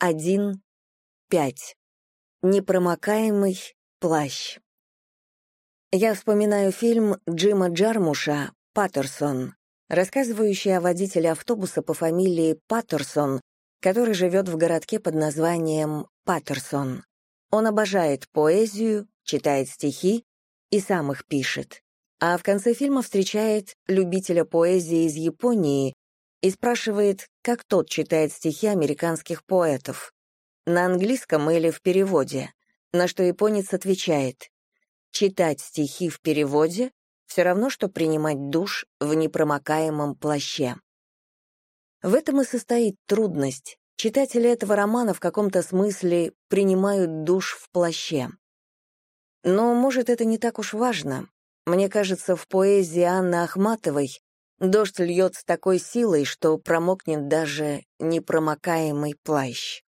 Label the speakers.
Speaker 1: 1.5. Непромокаемый плащ. Я вспоминаю фильм Джима Джармуша «Паттерсон», рассказывающий о водителе автобуса по фамилии Паттерсон, который живет в городке под названием Паттерсон. Он обожает поэзию, читает стихи и сам их пишет. А в конце фильма встречает любителя поэзии из Японии и спрашивает, как тот читает стихи американских поэтов. На английском или в переводе. На что японец отвечает, читать стихи в переводе все равно, что принимать душ в непромокаемом плаще. В этом и состоит трудность. Читатели этого романа в каком-то смысле принимают душ в плаще. Но, может, это не так уж важно. Мне кажется, в поэзии Анны Ахматовой дождь льет с такой силой, что промокнет даже непромокаемый плащ.